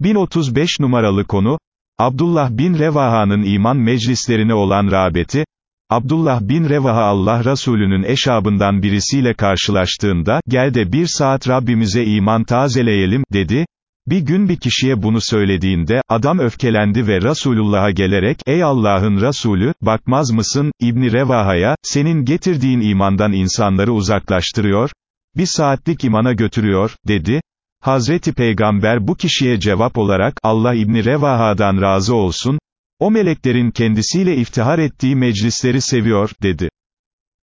1035 numaralı konu, Abdullah bin Revaha'nın iman meclislerine olan rağbeti, Abdullah bin Revaha Allah Resulü'nün eşabından birisiyle karşılaştığında, gel de bir saat Rabbimize iman tazeleyelim, dedi, bir gün bir kişiye bunu söylediğinde, adam öfkelendi ve Resulullah'a gelerek, ey Allah'ın Resulü, bakmaz mısın, İbni Revaha'ya, senin getirdiğin imandan insanları uzaklaştırıyor, bir saatlik imana götürüyor, dedi, Hazreti Peygamber bu kişiye cevap olarak, Allah İbni Revaha'dan razı olsun, o meleklerin kendisiyle iftihar ettiği meclisleri seviyor, dedi.